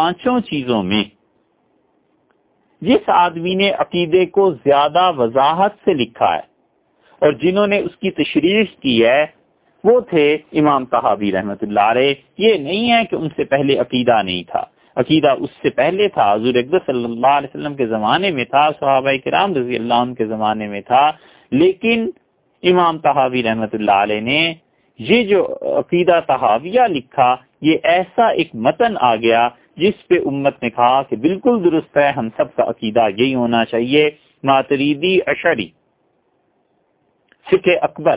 پانچوں چیزوں میں جس آدمی نے عقیدے کو زیادہ وضاحت سے لکھا ہے اور جنہوں نے اس کی تشریح کی ہے، وہ تھے امام صحابی رحمت اللہ علیہ۔ یہ نہیں ہے کہ ان سے پہلے عقیدہ نہیں تھا۔ عقیدہ اس سے پہلے تھا، حضور اقدس صلی اللہ علیہ وسلم کے زمانے میں تھا، صحابہ کرام رضی اللہ عنہ کے زمانے میں تھا۔ لیکن امام تحاوی رحمت اللہ علیہ نے یہ جو عقیدہ تحاویہ لکھا، یہ ایسا ایک متن آ گیا جس پہ امت نے کہا کہ بالکل درست ہے، ہم سب کا عقیدہ یہی ہونا چاہیے۔ ماتریدی اشری فکر اکبر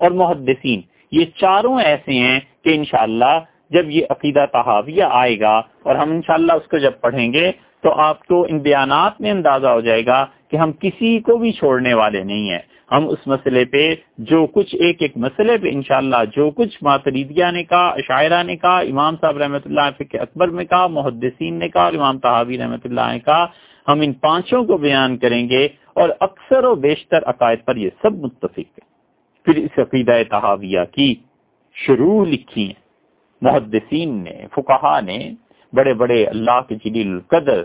اور محدثین، یہ چاروں ایسے ہیں کہ انشاءاللہ جب یہ عقیدہ تحاویہ آئے گا اور ہم انشاءاللہ اس کو جب پڑھیں گے تو آپ کو ان بیانات میں اندازہ ہو جائے گا کہ ہم کسی کو بھی چھوڑنے والے نہیں ہیں۔ ہم اس مسئلے پہ جو کچھ ایک ایک مسئلے پہ انشاءاللہ جو کچھ ماتریدیہ نے کہا عشاعرہ نے کہا، امام صاحب رحمۃ اللہ فکر اکبر میں کہا، محدثین نے کہا اور امام تحابی رحمۃ اللہ نے کہا، ہم ان پانچوں کو بیان کریں گے اور اکثر و بیشتر عقائد پر یہ سب متفق ہے پھر اس عقیدہ تحاویہ کی شروع لکھی ہیں۔ محدثین نے فکہ نے، بڑے بڑے اللہ کے جلیل القدر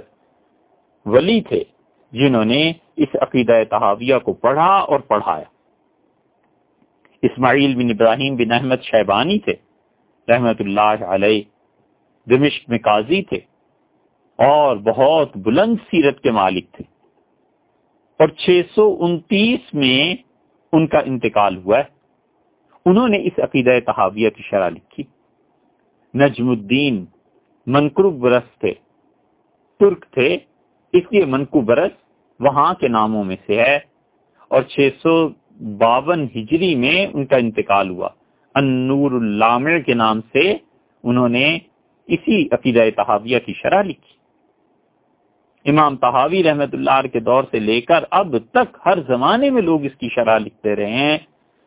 ولی تھے جنہوں نے اس عقیدہ تحاویہ کو پڑھا اور پڑھایا۔ اسماعیل بن ابراہیم بن احمد شیبانی تھے، رحمت اللہ علیہ دمشق میں قاضی تھے اور بہت بلند سیرت کے مالک تھے۔ اور چھ سو انتیس میں ان کا انتقال ہوا ہے۔ انہوں نے اس عقیدہ تحاویہ کی شرح لکھی۔ نجم الدین منقرب برس تھے۔ ترک تھے، اس لیے منقو برس وہاں کے ناموں میں سے ہے۔ اور چھ سو باون ہجری میں ان کا انتقال ہوا۔ انور اللامع کے نام سے انہوں نے اسی عقیدہ تحاویہ کی شرح لکھی۔ امام تحاوی رحمت اللہ کے دور سے لے کر اب تک ہر زمانے میں لوگ اس کی شرح لکھتے رہے ہیں۔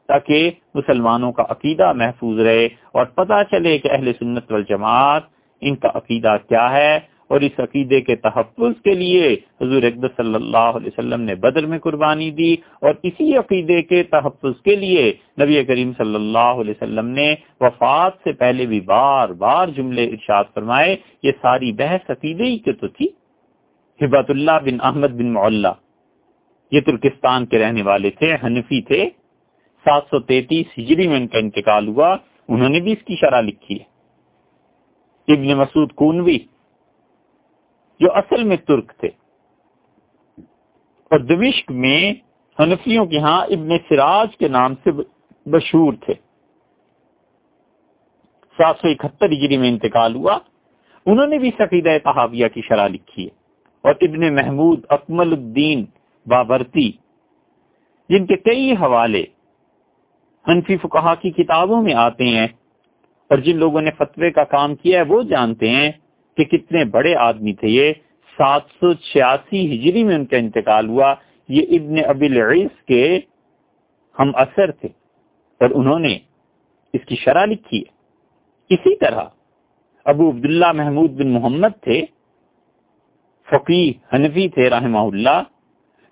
تاکہ مسلمانوں کا عقیدہ محفوظ رہے اور پتہ چلے کہ اہل سنت والجماعت ان کا عقیدہ کیا ہے اور اس عقیدے کے تحفظ کے لیے حضور اقدس صلی اللہ علیہ وسلم نے بدر میں قربانی دی اور اسی عقیدے کے تحفظ کے لیے نبی کریم صلی اللہ علیہ وسلم نے وفات سے پہلے بھی بار بار جملے ارشاد فرمائے، یہ ساری بحث عقیدے ہی کے تو تھی۔ حبت اللہ بن احمد بن معلہ، یہ ترکستان کے رہنے والے تھے، حنفی تھے۔ سات سو تینتیس ہجری میں ان کا انتقال ہوا، انہوں نے بھی اس کی شرح لکھی ہے۔ ابن مسعود کونوی، جو اصل میں ترک تھے۔ اور دمشق میں حنفیوں کے ہاں ابن سراج کے نام سے مشہور تھے۔ سات سو اکہتر ہجری میں انتقال ہوا، انہوں نے بھی سفید تحاویہ کی شرح لکھی ہے۔ اور ابن محمود اکمل الدین بابرتی، جن کے کئی حوالے حنفی فقہا کی کتابوں میں آتے ہیں اور جن لوگوں نے فتوے کا کام کیا ہے وہ جانتے ہیں کہ کتنے بڑے آدمی تھے یہ۔ سات سو چھیاسی ہجری میں ان کا انتقال ہوا۔ یہ ابن ابی العیس کے ہم اثر تھے اور انہوں نے اس کی شرح لکھی ہے۔ اسی طرح ابو عبداللہ محمود بن محمد تھے فقی حنفی تھے رحمہ اللہ۔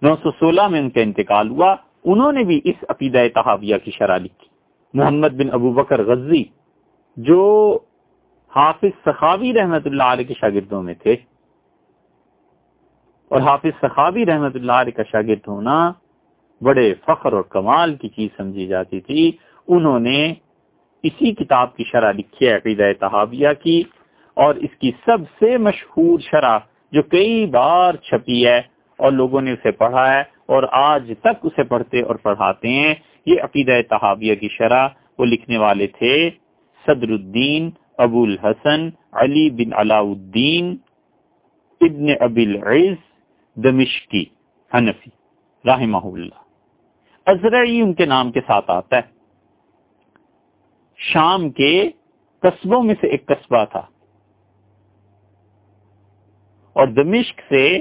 نو سو سولہ میں ان کا انتقال ہوا۔ انہوں نے بھی اس عقیدہ تحاویہ کی شرح لکھی۔ محمد بن ابو بکر غزی، جو حافظ سخاوی رحمت اللہ علیہ کے شاگردوں میں تھے، اور حافظ سخاوی رحمت اللہ علیہ کا شاگرد ہونا بڑے فخر اور کمال کی چیز سمجھی جاتی تھی۔ انہوں نے اسی کتاب کی شرح لکھی ہے، عقیدہ تحاویہ کی، اور اس کی سب سے مشہور شرح جو کئی بار چھپی ہے اور لوگوں نے اسے پڑھا ہے اور آج تک اسے پڑھتے اور پڑھاتے ہیں۔ یہ عقیدہ تحاویہ کی شرح وہ لکھنے والے تھے۔ صدر الدین ابو الحسن علی بن علاء الدین ابن ابی العز دمشقی، حنفی رحمہ اللہ۔ ازرعی ان کے نام کے ساتھ آتا ہے۔ شام کے قصبوں میں سے ایک قصبہ تھا۔ اور دمشق سے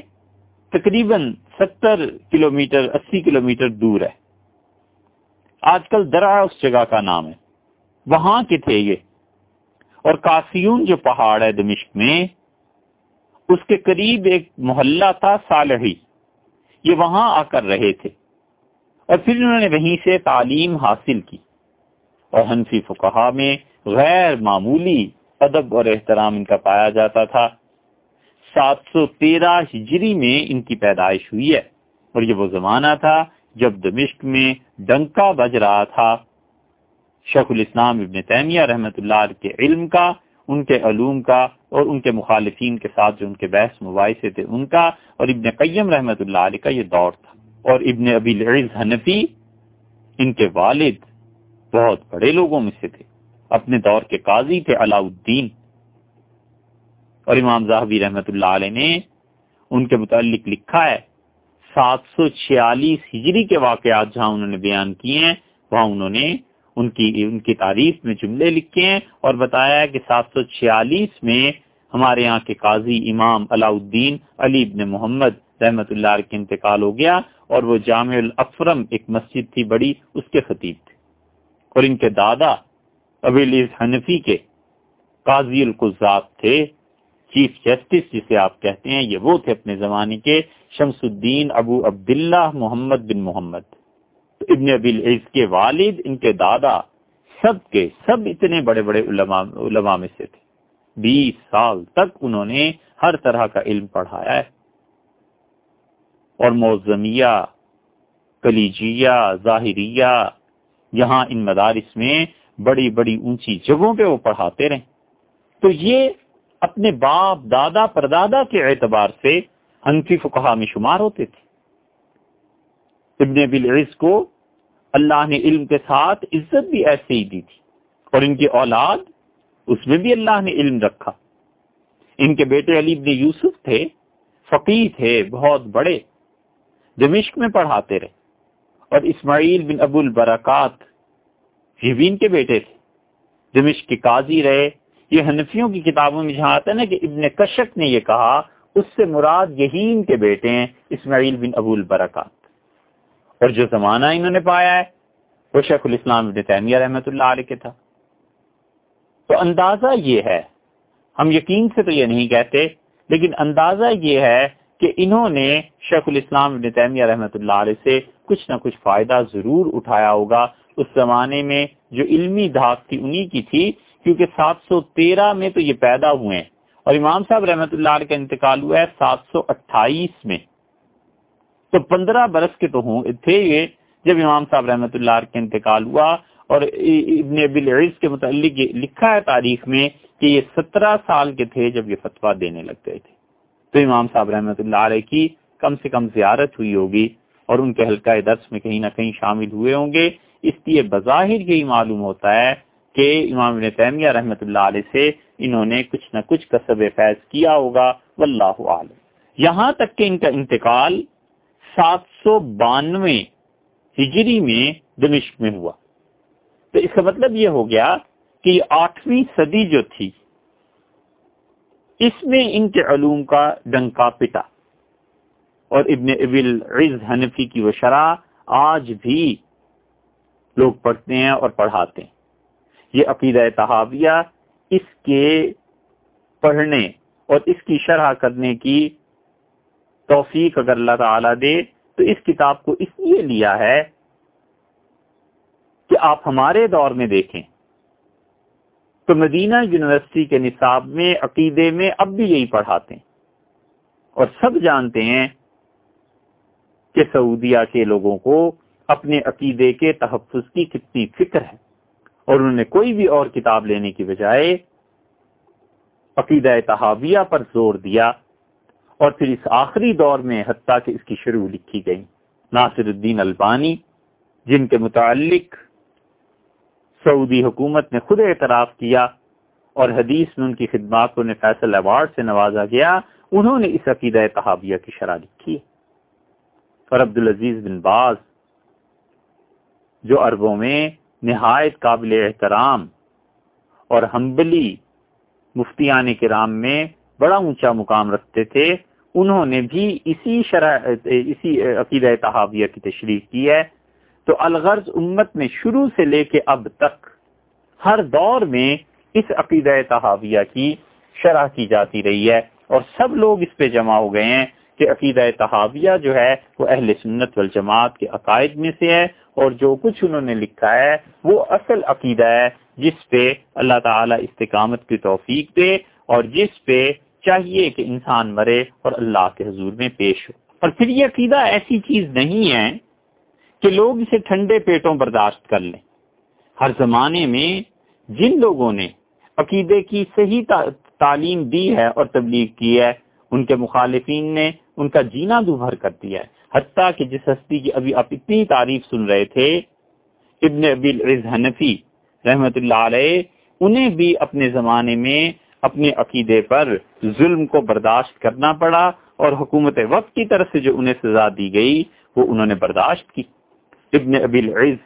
تقریباً ستر کلو میٹر اسی کلو میٹر دور ہے۔ آج کل درا اس جگہ کا نام ہے۔ وہاں کے تھے یہ۔ اور کاسیون جو پہاڑ ہے دمشق میں، اس کے قریب ایک محلہ تھا صالحی۔ یہ وہاں آ کر رہے تھے۔ اور پھر انہوں نے وہیں سے تعلیم حاصل کی۔ اور حنفی فقہا میں غیر معمولی ادب اور احترام ان کا پایا جاتا تھا۔ سات سو تیرہ ہجری میں ان کی پیدائش ہوئی ہے۔ اور یہ وہ زمانہ تھا جب دمشق میں ڈنکا بج رہا تھا۔ شیخ الاسلام ابن تیمیہ رحمت اللہ کے علم کا، ان کے علوم کا اور ان کے مخالفین کے ساتھ جو ان کے بحث مباحثے تھے ان کا، اور ابن قیم رحمت اللہ علیہ کا یہ دور تھا۔ اور ابن ابی العز حنفی، ان کے والد بہت بڑے لوگوں میں سے تھے۔ اپنے دور کے قاضی تھے علاء الدین۔ اور امام زاہبی رحمت اللہ علیہ نے ان کے متعلق لکھا ہے، سات سو چھیالیس ہجری کے واقعات جہاں انہوں نے بیان کیے ہیں، وہاں انہوں نے ان کی ان کی تعریف میں جملے لکھے ہیں اور بتایا ہے کہ سات سو چھیالیس میں ہمارے یہاں کے قاضی امام علاء الدین علی ابن محمد رحمت اللہ کے انتقال ہو گیا اور وہ جامع الافرم ایک مسجد تھی، بڑی اس کے خطیب تھے۔ اور ان کے دادا ابیل حنفی کے قاضی القزات تھے۔ چیف جسٹس جسے آپ کہتے ہیں، یہ وہ تھے اپنے زمانے کے، شمس الدین ابو عبداللہ محمد بن محمد۔ ابن ابی العز کے والد، ان کے دادا، سب کے سب اتنے بڑے بڑے علماء علماء میں سے تھے۔ بیس سال تک انہوں نے ہر طرح کا علم پڑھایا ہے۔ اور موزمیہ کلیجیہ، ظاہریہ، یہاں ان مدارس میں بڑی بڑی اونچی جگہوں پہ وہ پڑھاتے رہے۔ تو یہ اپنے باپ، دادا، پردادا کے اعتبار سے ہنفی فقہ میں شمار ہوتے تھے۔ ابن بالعز کو اللہ نے علم کے ساتھ عزت بھی ایسے ہی دی تھی اور ان کی اولاد، اس میں بھی اللہ نے علم رکھا۔ ان کے بیٹے علی ابن یوسف تھے فقی تھے، بہت بڑے۔ دمشق میں پڑھاتے رہے۔ اور اسماعیل بن ابو البرکات، یہ بھی ان کے بیٹے تھے۔ دمشق کے قاضی رہے۔ یہ حنفیوں کی کتابوں میں جہاں آتا ہے نا کہ ابن کشک نے یہ کہا، اس سے مراد یہی ان کے بیٹے ہیں اسماعیل بن ابو البرکات۔ اور جو زمانہ انہوں نے پایا ہے، وہ شیخ الاسلام ابن تیمیہ رحمت اللہ علیہ کے تھا۔ تو اندازہ یہ ہے، ہم یقین سے تو یہ نہیں کہتے، لیکن اندازہ یہ ہے کہ انہوں نے شیخ الاسلام ابن تیمیہ رحمت اللہ علیہ سے کچھ نہ کچھ فائدہ ضرور اٹھایا ہوگا۔ اس زمانے میں جو علمی دھاک تھی، انہی کی تھی کیونکہ سات سو تیرہ میں تو یہ پیدا ہوئے ہیں۔ اور امام صاحب رحمت اللہ علیہ کا انتقال ہوا ہے سات سو اٹھائیس میں۔ تو پندرہ برس کے تو ہوں، تھے یہ جب امام صاحب رحمت اللہ علیہ کا انتقال ہوا۔ اور ابن العز کے متعلق لکھا ہے تاریخ میں کہ یہ سترہ سال کے تھے جب یہ فتویٰ دینے لگ گئے تھے۔ تو امام صاحب رحمت اللہ علیہ کی کم سے کم زیارت ہوئی ہوگی اور ان کے حلقہ درس میں کہیں نہ کہیں شامل ہوئے ہوں گے۔ اس لیے بظاہر یہی معلوم ہوتا ہے کہ امام ابن تیمیہ رحمت اللہ علیہ سے انہوں نے کچھ نہ کچھ کسب فیض کیا ہوگا، واللہ عالم۔ یہاں تک کہ ان کا انتقال سات سو بانوے ہجری میں دمشق میں ہوا۔ تو اس کا مطلب یہ ہو گیا کہ آٹھویں صدی جو تھی، اس میں ان کے علوم کا ڈنکا پٹا۔ اور ابن ابل عز حنفی کی وہ شرح آج بھی لوگ پڑھتے ہیں اور پڑھاتے ہیں۔ یہ عقیدہ تحاویہ اس کے پڑھنے اور اس کی شرح کرنے کی توفیق اگر اللہ تعالی دے تو اس کتاب کو اس لیے لیا ہے کہ آپ ہمارے دور میں دیکھیں۔ تو مدینہ یونیورسٹی کے نصاب میں، عقیدے میں اب بھی یہی پڑھاتے ہیں۔ اور سب جانتے ہیں کہ سعودیہ کے لوگوں کو اپنے عقیدے کے تحفظ کی کتنی فکر ہے۔ اور انہوں نے کوئی بھی اور کتاب لینے کی بجائے عقیدہ تحابیہ پر زور دیا اور پھر اس آخری دور میں حتیٰ کہ اس کی شروع لکھی گئی۔ ناصر الدین البانی، جن کے متعلق سعودی حکومت نے خود اعتراف کیا اور حدیث میں ان کی خدمات کو فیصل ایوارڈ سے نوازا گیا، انہوں نے اس عقیدہ تحابیہ کی شرح لکھی۔ اور عبدالعزیز بن باز، جو عربوں میں نہایت قابل احترام اور ہمبلی مفتیان کرام میں بڑا اونچا مقام رکھتے تھے، انہوں نے بھی اسی شرح اسی عقیدہ تحابیہ کی تشریح کی ہے۔ تو الغرض امت میں شروع سے لے کے اب تک ہر دور میں اس عقیدہ تحاویہ کی شرح کی جاتی رہی ہے اور سب لوگ اس پہ جمع ہو گئے ہیں۔ کہ عقیدہ تحاویہ جو ہے وہ اہل سنت والجماعت کے عقائد میں سے ہے اور جو کچھ انہوں نے لکھا ہے وہ اصل عقیدہ ہے، جس پہ اللہ تعالیٰ استقامت کی توفیق دے اور جس پہ چاہیے کہ انسان مرے اور اللہ کے حضور میں پیش ہو۔ اور پھر یہ عقیدہ ایسی چیز نہیں ہے کہ لوگ اسے ٹھنڈے پیٹوں برداشت کر لیں۔ ہر زمانے میں جن لوگوں نے عقیدے کی صحیح تعلیم دی ہے اور تبلیغ کی ہے، ان کے مخالفین نے ان کا جینا دوبھر کر دیا ہے۔ حتیٰ کہ جس ہستی کی ابھی آپ اتنی تعریف سن رہے تھے، ابن ابی العز حنفی رحمت اللہ علیہ، انہیں بھی اپنے زمانے میں اپنے عقیدے پر ظلم کو برداشت کرنا پڑا اور حکومت وقت کی طرف سے جو انہیں سزا دی گئی، وہ انہوں نے برداشت کی۔ ابن ابی العز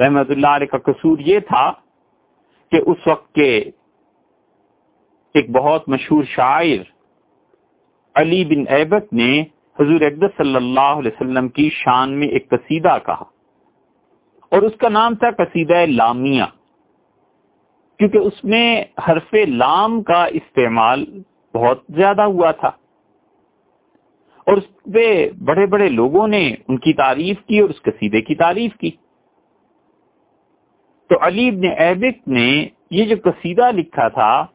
رحمت اللہ علیہ کا قصور یہ تھا کہ اس وقت کے ایک بہت مشہور شاعر علی بن ایبت نے حضور اقدس صلی اللہ علیہ وسلم کی شان میں ایک قصیدہ کہا اور اس کا نام تھا قصیدہ لامیہ، کیونکہ اس میں حرف لام کا استعمال بہت زیادہ ہوا تھا۔ اور اس پہ بڑے بڑے لوگوں نے ان کی تعریف کی اور اس قصیدے کی تعریف کی۔ تو علی ابن ایبک نے یہ جو قصیدہ لکھا تھا،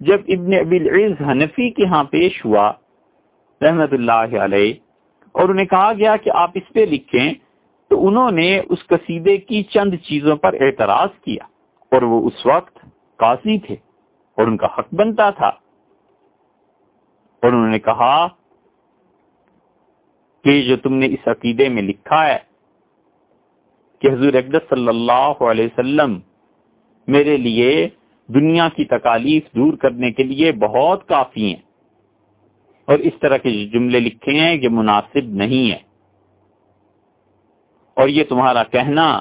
جب ابن ابی العز حنفی کے ہاں پیش ہوا رحمت اللہ علیہ۔ اور انہیں کہا گیا کہ آپ اس پہ لکھیں۔ تو انہوں نے اس قصیدے کی چند چیزوں پر اعتراض کیا۔ اور وہ اس وقت قاضی تھے اور ان کا حق بنتا تھا۔ اور انہوں نے کہا کہ جو تم نے اس عقیدے میں لکھا ہے کہ حضور اقدس صلی اللہ علیہ وسلم میرے لیے دنیا کی تکالیف دور کرنے کے لیے بہت کافی ہیں۔ اور اس طرح کے جملے لکھے ہیں یہ مناسب نہیں ہے اور یہ تمہارا کہنا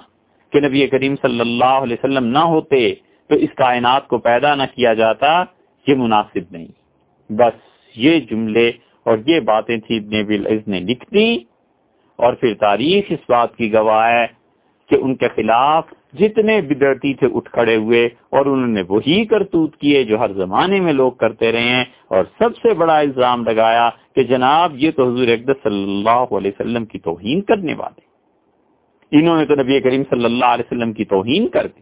کہ نبی کریم صلی اللہ علیہ وسلم نہ ہوتے تو اس کائنات کو پیدا نہ کیا جاتا، یہ مناسب نہیں۔ بس یہ جملے اور یہ باتیں تھی ابن نے لکھ دی اور پھر تاریخ اس بات کی گواہ ہے کہ ان کے خلاف جتنے بدرتی تھے اٹھ کھڑے ہوئے اور انہوں نے وہی کرتوت کیے جو ہر زمانے میں لوگ کرتے رہے ہیں اور سب سے بڑا الزام لگایا کہ جناب یہ تو حضور اقدس صلی اللہ علیہ وسلم کی توہین کرنے والے انہوں نے تو نبی کریم صلی اللہ علیہ وسلم کی توہین کر دی۔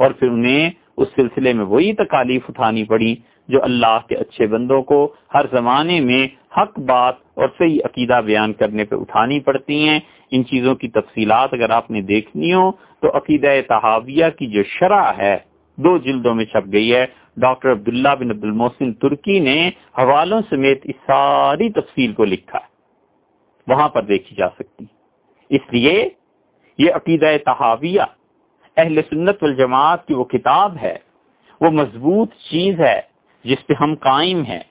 اور پھر انہیں اس سلسلے میں وہی تکالیف اٹھانی پڑی جو اللہ کے اچھے بندوں کو ہر زمانے میں حق بات اور صحیح عقیدہ بیان کرنے پہ اٹھانی پڑتی ہیں۔ ان چیزوں کی تفصیلات اگر آپ نے دیکھنی ہو تو عقیدہ تحاویہ کی جو شرح ہے، دو جلدوں میں چھپ گئی ہے۔ ڈاکٹر عبداللہ بن عبد المحسن ترکی نے حوالوں سمیت اس ساری تفصیل کو لکھا وہاں پر دیکھی جا سکتی۔ اس لیے یہ عقیدہ تحاویہ اہل سنت والجماعت کی وہ کتاب ہے۔ وہ مضبوط چیز ہے جس پہ ہم قائم ہیں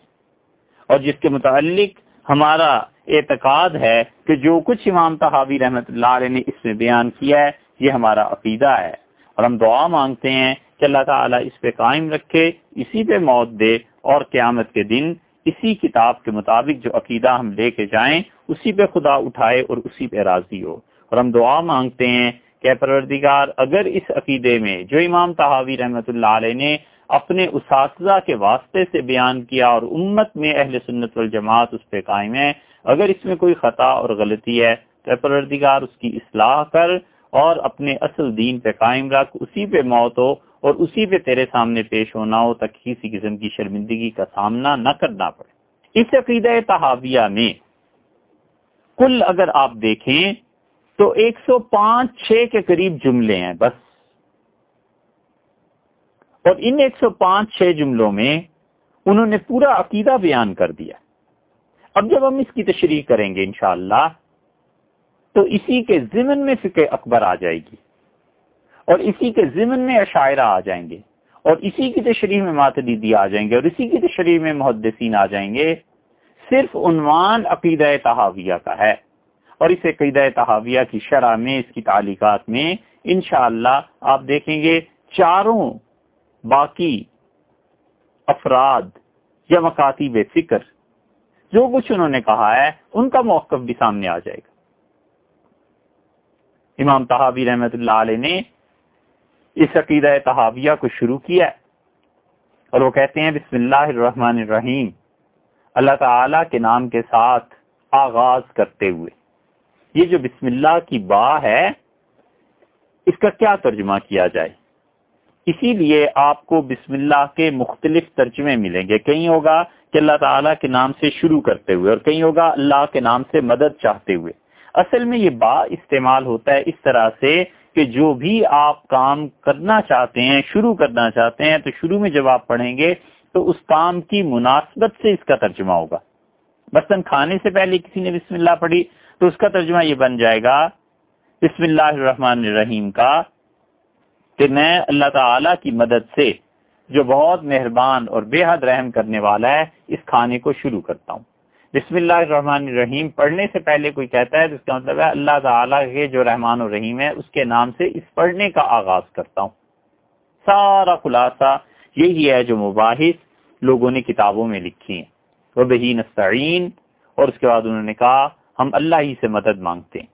اور جس کے متعلق ہمارا اعتقاد ہے کہ جو کچھ امام تحاوی رحمت اللہ علیہ نے اس میں بیان کیا ہے، یہ ہمارا عقیدہ ہے۔ اور ہم دعا مانگتے ہیں کہ اللہ تعالیٰ اس پہ قائم رکھے، اسی پہ موت دے اور قیامت کے دن اسی کتاب کے مطابق جو عقیدہ ہم لے کے جائیں، اسی پہ خدا اٹھائے اور اسی پہ راضی ہو۔ اور ہم دعا مانگتے ہیں کہ پروردگار، اگر اس عقیدے میں جو امام تحاوی رحمت اللہ علیہ نے اپنے اساتذہ کے واسطے سے بیان کیا اور امت میں اہل سنت والجماعت اس پہ قائم ہے اگر اس میں کوئی خطا اور غلطی ہے تو پروردگار اس کی اصلاح کر اور اپنے اصل دین پہ قائم رکھ۔ اسی پہ موت ہو اور اسی پہ تیرے سامنے پیش ہونا ہو تک کسی قسم کی شرمندگی کا سامنا نہ کرنا پڑے۔ اس عقیدہ تحاویہ میں کل اگر آپ دیکھیں تو ایک سو پانچ چھ کے قریب جملے ہیں۔ بس اور ان ایک سو پانچ چھ جملوں میں انہوں نے پورا عقیدہ بیان کر دیا۔ اب جب ہم اس کی تشریح کریں گے انشاءاللہ، تو اسی کے ضمن میں فکر اکبر آ جائے گی اور اسی کے ضمن میں عشاعرہ آ جائیں گے اور اسی کی تشریح میں ماتدیدی آ جائیں گے اور اسی کی تشریح میں محدثین آ جائیں گے۔ صرف عنوان عقیدہ تحاویہ کا ہے اور اس عقیدہ تحاویہ کی شرح میں، اس کی تعلیقات میں انشاءاللہ آپ دیکھیں گے چاروں باقی افراد یا مکاتیب فکر، جو کچھ انہوں نے کہا ہے، ان کا موقف بھی سامنے آ جائے گا۔ امام تحابی رحمت اللہ علیہ نے اس عقیدہ تحاویہ کو شروع کیا ہے اور وہ کہتے ہیں، بسم اللہ الرحمن الرحیم، اللہ تعالی کے نام کے ساتھ آغاز کرتے ہوئے۔ یہ جو بسم اللہ کی با ہے، اس کا کیا ترجمہ کیا جائے؟ اسی لیے آپ کو بسم اللہ کے مختلف ترجمے ملیں گے۔ کہیں ہوگا کہ اللہ تعالیٰ کے نام سے شروع کرتے ہوئے اور کہیں ہوگا اللہ کے نام سے مدد چاہتے ہوئے۔ اصل میں یہ با استعمال ہوتا ہے اس طرح سے کہ جو بھی آپ کام کرنا چاہتے ہیں، شروع کرنا چاہتے ہیں، تو شروع میں جب آپ پڑھیں گے تو اس کام کی مناسبت سے اس کا ترجمہ ہوگا۔ برتن کھانے سے پہلے کسی نے بسم اللہ پڑھی تو اس کا ترجمہ یہ بن جائے گا، بسم اللہ الرحمن الرحیم کا۔ کہ میں اللہ تعالی کی مدد سے جو بہت مہربان اور بے حد رحم کرنے والا ہے، اس کھانے کو شروع کرتا ہوں۔ بسم اللہ الرحمن الرحیم۔ پڑھنے سے پہلے کوئی کہتا ہے تو اس کا مطلب ہے اللہ تعالیٰ کے جو رحمان الرحیم ہے، اس کے نام سے اس پڑھنے کا آغاز کرتا ہوں۔ سارا خلاصہ یہی ہے جو مباحث لوگوں نے کتابوں میں لکھی ہیں۔ وہ بہین نستعین۔ اور اس کے بعد انہوں نے کہا، ہم اللہ ہی سے مدد مانگتے ہیں۔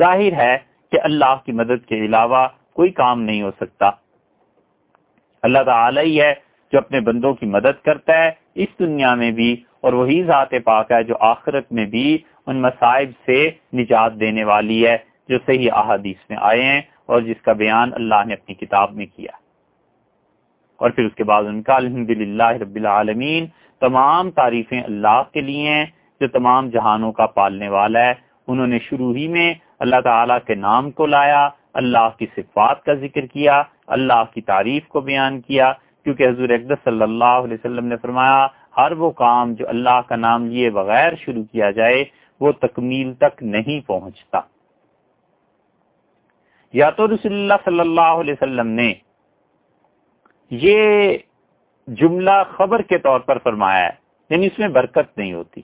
ظاہر ہے کہ اللہ کی مدد کے علاوہ کوئی کام نہیں ہو سکتا۔ اللہ تعالی ہی ہے جو اپنے بندوں کی مدد کرتا ہے اس دنیا میں بھی، اور وہی ذات پاک ہے جو آخرت میں بھی ان مصائب سے نجات دینے والی ہے جو صحیح احادیث میں آئے ہیں اور جس کا بیان اللہ نے اپنی کتاب میں کیا۔ اور پھر اس کے بعد ان کا الحمد رب العالمین تمام تعریفیں اللہ کے لیے ہیں جو تمام جہانوں کا پالنے والا ہے۔ انہوں نے شروع ہی میں اللہ تعالیٰ کے نام کو لایا اللہ کی صفات کا ذکر کیا، اللہ کی تعریف کو بیان کیا۔ کیونکہ حضور اقدس صلی اللہ علیہ وسلم نے فرمایا، ہر وہ کام جو اللہ کا نام لیے بغیر شروع کیا جائے، وہ تکمیل تک نہیں پہنچتا۔ یا تو رسول اللہ صلی اللہ علیہ وسلم نے یہ جملہ خبر کے طور پر فرمایا ہے یعنی اس میں برکت نہیں ہوتی۔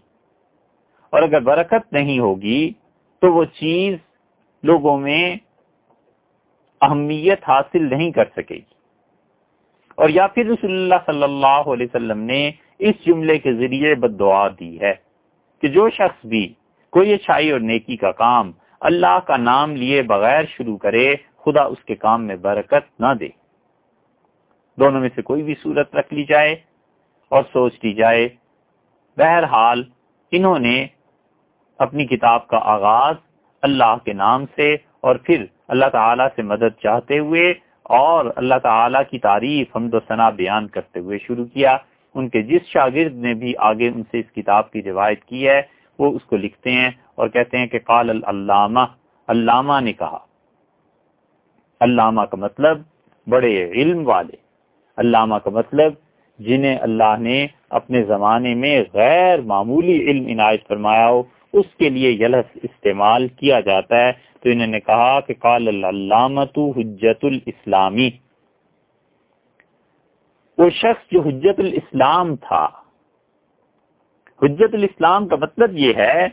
اور اگر برکت نہیں ہوگی، تو وہ چیز لوگوں میں اہمیت حاصل نہیں کر سکے گی۔ اور یا پھر رسول اللہ صلی اللہ علیہ وسلم نے اس جملے کے ذریعے بد دعا دی ہے کہ جو شخص بھی کوئی اچھائی اور نیکی کا کام اللہ کا نام لیے بغیر شروع کرے، خدا اس کے کام میں برکت نہ دے۔ دونوں میں سے کوئی بھی صورت رکھ لی جائے اور سوچ لی جائے، بہرحال انہوں نے اپنی کتاب کا آغاز اللہ کے نام سے اور پھر اللہ تعالیٰ سے مدد چاہتے ہوئے اور اللہ تعالیٰ کی تعریف، حمد و ثنا بیان کرتے ہوئے شروع کیا۔ ان کے جس شاگرد نے بھی آگے ان سے اس کتاب کی روایت کی ہے، وہ اس کو لکھتے ہیں اور کہتے ہیں کہ قال العلامہ، علامہ نے کہا۔ علامہ کا مطلب بڑے علم والے۔ علامہ کا مطلب جنہیں اللہ نے اپنے زمانے میں غیر معمولی علم عنایت فرمایا ہو، اس کے لیے یلس استعمال کیا جاتا ہے۔ تو انہوں نے کہا کہ قال العلامت حجت الاسلامی۔ وہ شخص جو حجت الاسلام تھا۔ حجت الاسلام کا مطلب یہ ہے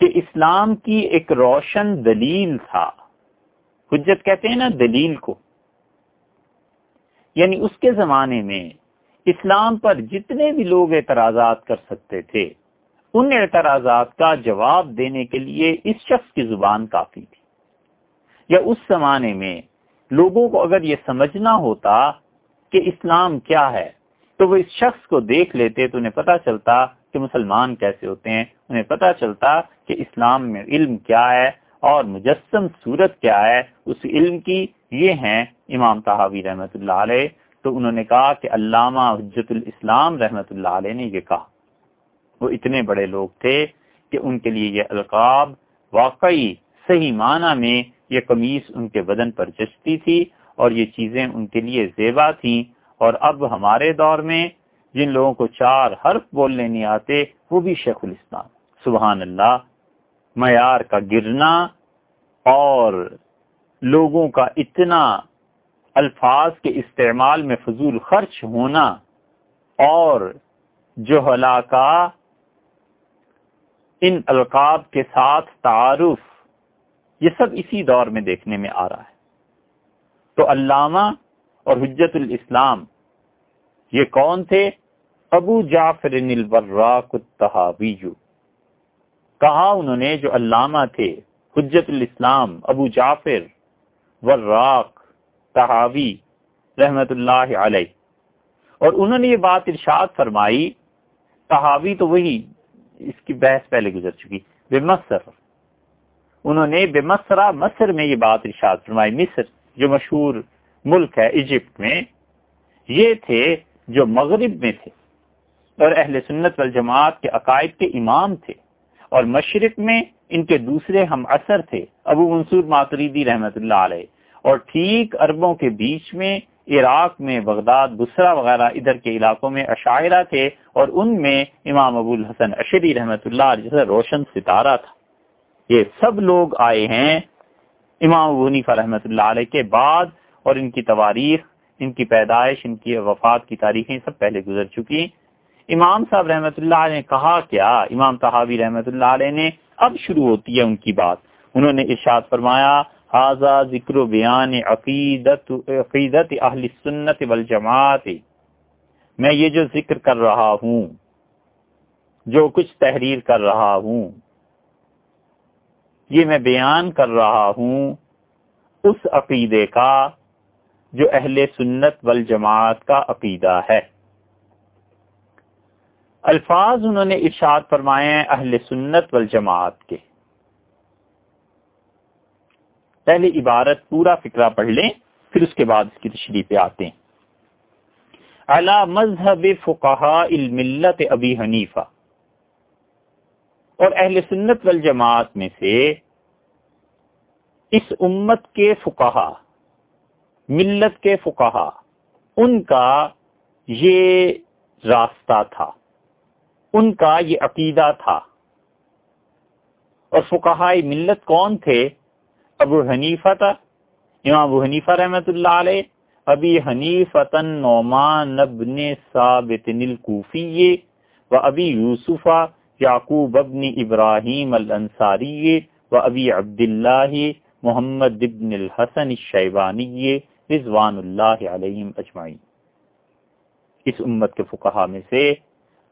کہ اسلام کی ایک روشن دلیل تھا۔ حجت کہتے ہیں نا دلیل کو۔ یعنی اس کے زمانے میں اسلام پر جتنے بھی لوگ اعتراضات کر سکتے تھے ان اعتراضات کا جواب دینے کے لیے اس شخص کی زبان کافی تھی۔ یا اس زمانے میں لوگوں کو اگر یہ سمجھنا ہوتا کہ اسلام کیا ہے، تو وہ اس شخص کو دیکھ لیتے تو انہیں پتا چلتا کہ مسلمان کیسے ہوتے ہیں، انہیں پتا چلتا کہ اسلام میں علم کیا ہے اور مجسم صورت کیا ہے۔ اس علم کی یہ ہیں امام تحاوی رحمت اللہ علیہ، تو انہوں نے کہا کہ علامہ حجت الاسلام رحمت اللہ علیہ نے یہ کہا۔ وہ اتنے بڑے لوگ تھے کہ ان کے لیے یہ القاب واقعی صحیح معنی میں یہ قمیص ان کے بدن پر جچتی تھی اور یہ چیزیں ان کے لیے زیبا تھیں۔ اور اب ہمارے دور میں جن لوگوں کو چار حرف بولنے نہیں آتے، وہ بھی شیخ الاسلام۔ سبحان اللہ، معیار کا گرنا اور لوگوں کا اتنا الفاظ کے استعمال میں فضول خرچ ہونا اور جو کا ان القاب کے ساتھ تعارف۔ یہ سب اسی دور میں دیکھنے میں آ رہا ہے۔ تو علامہ اور حجت الاسلام، یہ کون تھے؟ ابو جعفر البراق کہا انہوں نے جو علامہ تھے، حجت الاسلام، ابو جعفر وراق تحاوی رحمت اللہ علیہ۔ اور انہوں نے یہ بات ارشاد فرمائی تحاوی تو وہی اس کی بحث پہلے گزر چکی۔ بے مصر انہوں نے بے مصرا مصر میں یہ بات ارشاد فرمائی۔ مصر جو مشہور ملک ہے ایجپٹ میں، یہ تھے جو مغرب میں تھے اور اہل سنت والجماعت کے عقائد کے امام تھے اور مشرق میں ان کے دوسرے ہم اثر تھے، ابو منصور ماتریدی رحمت اللہ علیہ۔ اور ٹھیک عربوں کے بیچ میں عراق میں، بغداد بسرا وغیرہ ادھر کے علاقوں میں عشاعرہ تھے اور ان میں امام ابو الحسن اشری رحمت اللہ جیسے روشن ستارہ تھا۔ یہ سب لوگ آئے ہیں امام ابو حنیفہ رحمت اللہ علیہ کے بعد اور ان کی تواریخ، ان کی پیدائش، ان کی وفات کی تاریخیں سب پہلے گزر چکی۔ امام صاحب رحمت اللہ علیہ نے کہا، کیا؟ امام تحابی رحمت اللہ علیہ نے، اب شروع ہوتی ہے ان کی بات۔ انہوں نے ارشاد فرمایا حاضہ ذکر و بیان عقیدت عقیدت اہل سنت والجماعت۔ میں یہ جو ذکر کر رہا ہوں، جو کچھ تحریر کر رہا ہوں، یہ میں بیان کر رہا ہوں اس عقیدے کا جو اہل سنت والجماعت کا عقیدہ ہے۔ الفاظ انہوں نے ارشاد فرمائے اہل سنت والجماعت کے۔ پہلے عبارت پورا فکرہ پڑھ لیں، پھر اس کے بعد اس کی تشریح پہ آتے ہیں۔ اعلی مذہب فقہا الملت ابی حنیفہ اور اہل سنت والجماعت میں سے اس امت کے فقہا، ملت کے فقہا، ان کا یہ راستہ تھا۔ ان کا یہ عقیدہ تھا۔ اور فقہائی ملت کون تھے؟ ابو حنیفہ تھا امام ابو حنیفہ رحمت اللہ علیہ، ابی حنیفت نعمان ابن ثابت الکوفی و ابی یوسف یعقوب ابن ابراہیم الانصاری و ابی عبداللہ محمد ابن الحسن الشیبانی رضوان اللہ علیہم اجمعین۔ اس امت کے فقہا میں سے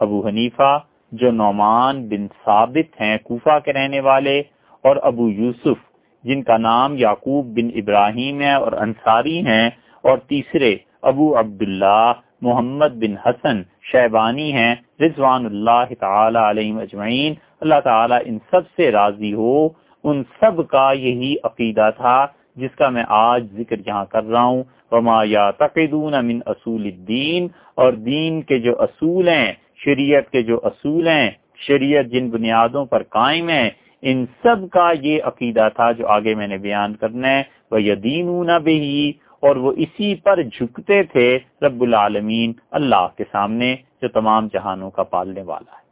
ابو حنیفہ، جو نعمان بن ثابت ہیں، کوفہ کے رہنے والے، اور ابو یوسف جن کا نام یعقوب بن ابراہیم ہے اور انصاری ہیں، اور تیسرے ابو عبداللہ محمد بن حسن شیبانی ہیں، رضوان اللہ تعالی علیہ اجمعین۔ اللہ تعالی ان سب سے راضی ہو۔ ان سب کا یہی عقیدہ تھا، جس کا میں آج ذکر یہاں کر رہا ہوں۔ وما یا تقدون من اصول الدین۔ اور دین کے جو اصول ہیں، شریعت کے جو اصول ہیں، شریعت جن بنیادوں پر قائم ہے ان سب کا یہ عقیدہ تھا جو آگے میں نے بیان کرنا ہے وہ یدین بھی اور وہ اسی پر جھکتے تھے رب العالمین اللہ کے سامنے، جو تمام جہانوں کا پالنے والا ہے۔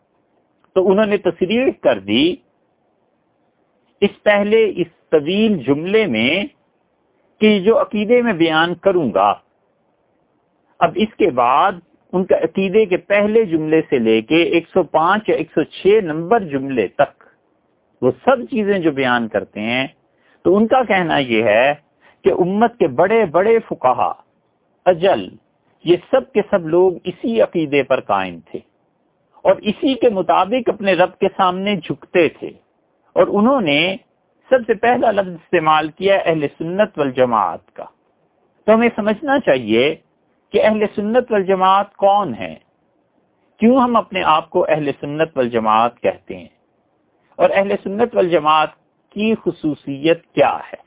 تو انہوں نے تصریح کر دی۔ اس پہلے اس طویل جملے میں کہ جو عقیدے میں بیان کروں گا، اب اس کے بعد ان کا عقیدے کے پہلے جملے سے لے کے ایک سو پانچ یا ایک سو چھ نمبر جملے تک وہ سب چیزیں جو بیان کرتے ہیں، تو ان کا کہنا یہ ہے کہ امت کے بڑے بڑے فکاہا اجل، یہ سب کے سب لوگ اسی عقیدے پر قائم تھے اور اسی کے مطابق اپنے رب کے سامنے جھکتے تھے اور انہوں نے سب سے پہلا لفظ استعمال کیا اہل سنت والجماعت کا۔ تو ہمیں سمجھنا چاہیے کہ اہل سنت والجماعت کون ہے کیوں ہم اپنے آپ کو اہل سنت والجماعت کہتے ہیں؟ اور اہل سنت والجماعت کی خصوصیت کیا ہے؟